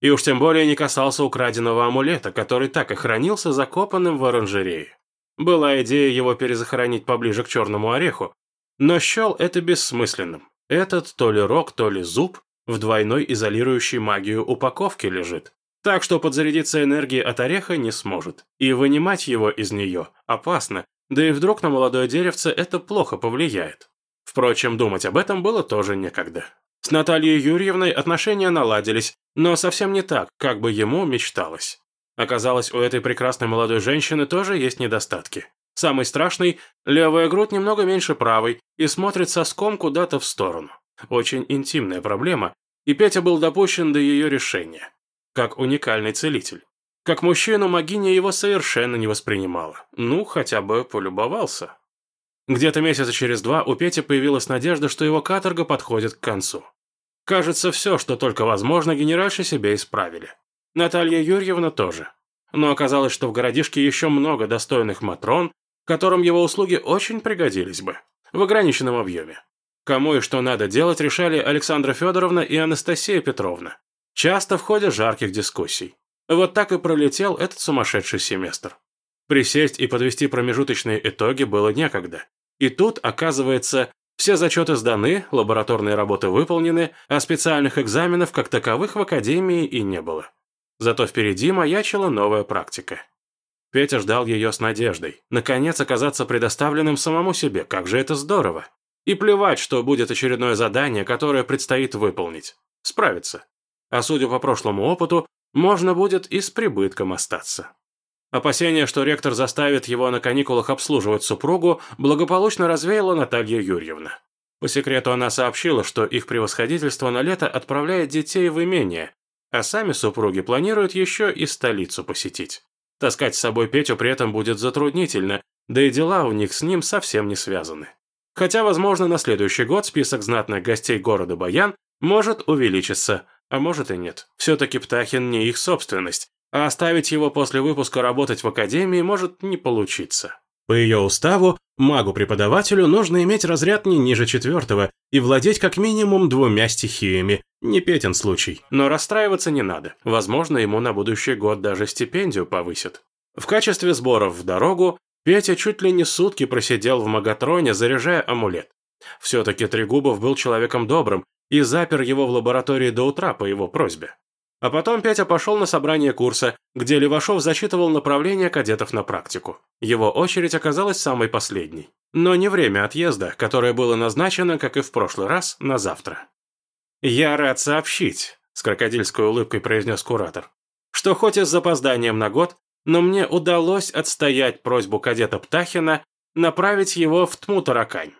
И уж тем более не касался украденного амулета, который так и хранился закопанным в оранжерее. Была идея его перезахоронить поближе к черному ореху, но счел это бессмысленным. Этот то ли рог, то ли зуб в двойной изолирующей магию упаковке лежит. Так что подзарядиться энергией от ореха не сможет. И вынимать его из нее опасно, да и вдруг на молодое деревце это плохо повлияет. Впрочем, думать об этом было тоже некогда. С Натальей Юрьевной отношения наладились, но совсем не так, как бы ему мечталось. Оказалось, у этой прекрасной молодой женщины тоже есть недостатки. Самый страшный – левая грудь немного меньше правой и смотрит соском куда-то в сторону. Очень интимная проблема, и Петя был допущен до ее решения. Как уникальный целитель. Как мужчину Магиня его совершенно не воспринимала. Ну, хотя бы полюбовался. Где-то месяца через два у Пети появилась надежда, что его каторга подходит к концу. Кажется, все, что только возможно, генеральши себе исправили. Наталья Юрьевна тоже. Но оказалось, что в городишке еще много достойных матрон, которым его услуги очень пригодились бы. В ограниченном объеме. Кому и что надо делать, решали Александра Федоровна и Анастасия Петровна. Часто в ходе жарких дискуссий. Вот так и пролетел этот сумасшедший семестр. Присесть и подвести промежуточные итоги было некогда. И тут, оказывается, все зачеты сданы, лабораторные работы выполнены, а специальных экзаменов как таковых в академии и не было. Зато впереди маячила новая практика. Петя ждал ее с надеждой. Наконец оказаться предоставленным самому себе, как же это здорово. И плевать, что будет очередное задание, которое предстоит выполнить. Справиться. А судя по прошлому опыту, можно будет и с прибытком остаться. Опасение, что ректор заставит его на каникулах обслуживать супругу, благополучно развеяла Наталья Юрьевна. По секрету она сообщила, что их превосходительство на лето отправляет детей в имение, а сами супруги планируют еще и столицу посетить. Таскать с собой Петю при этом будет затруднительно, да и дела у них с ним совсем не связаны. Хотя, возможно, на следующий год список знатных гостей города Баян может увеличиться, а может и нет. Все-таки Птахин не их собственность, а оставить его после выпуска работать в академии может не получиться. По ее уставу, магу-преподавателю нужно иметь разряд не ниже четвертого и владеть как минимум двумя стихиями. Не Петин случай, но расстраиваться не надо. Возможно, ему на будущий год даже стипендию повысят. В качестве сборов в дорогу Петя чуть ли не сутки просидел в Магатроне, заряжая амулет. Все-таки Трегубов был человеком добрым и запер его в лаборатории до утра по его просьбе. А потом Петя пошел на собрание курса, где Левашов зачитывал направление кадетов на практику. Его очередь оказалась самой последней. Но не время отъезда, которое было назначено, как и в прошлый раз, на завтра. «Я рад сообщить», – с крокодильской улыбкой произнес куратор, «что хоть и с запозданием на год, но мне удалось отстоять просьбу кадета Птахина направить его в Тмутаракань.